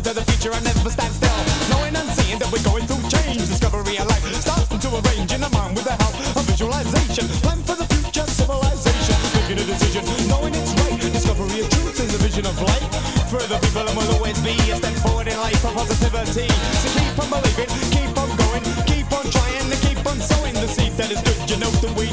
closer to the future and never stand still. Knowing and seeing that we're going through change, discovery of life, starting to arrange in a mind with the help of visualization. Plan for the future civilization, making a decision, knowing it's right. Discovery of truth is the vision of light. Further people and will always be a step forward in life for positivity. So keep on believing, keep on going, keep on trying, and keep on sowing the seed that is good. You know that we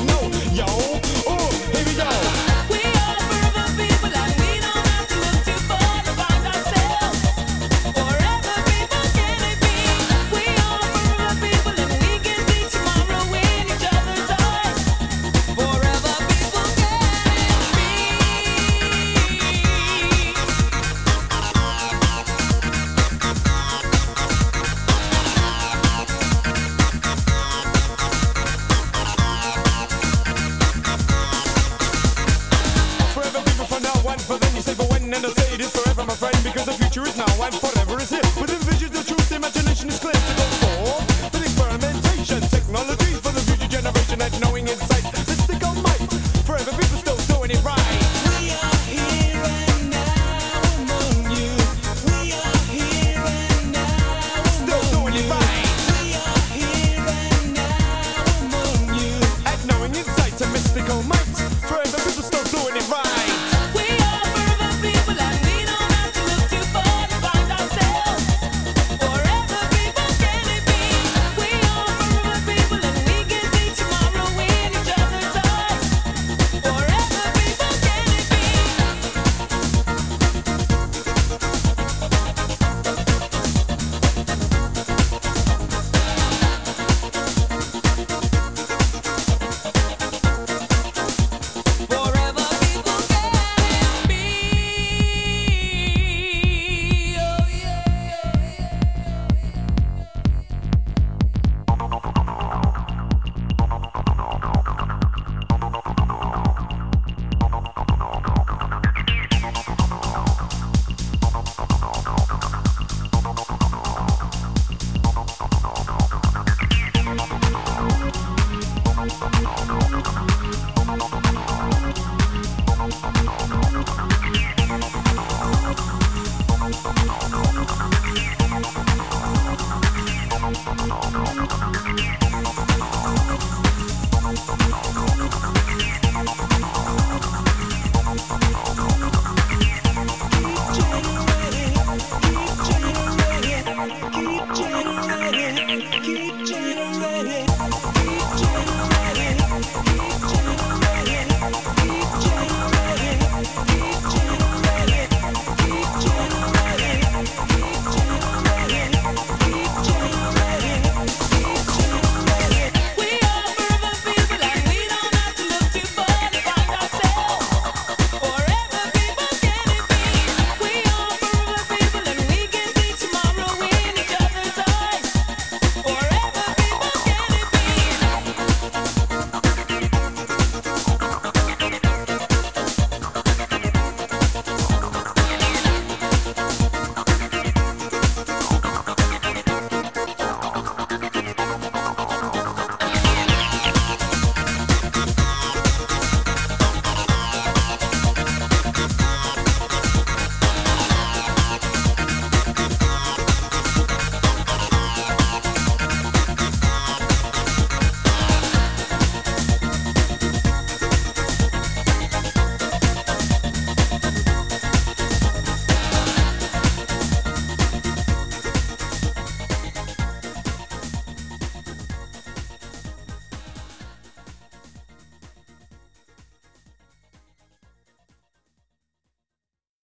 because the future is now and forever is here. Within visions, the truth, imagination is clear to go forth with experimentation, technologies for the future generation and knowing insights. Mystical might, forever people still doing it right.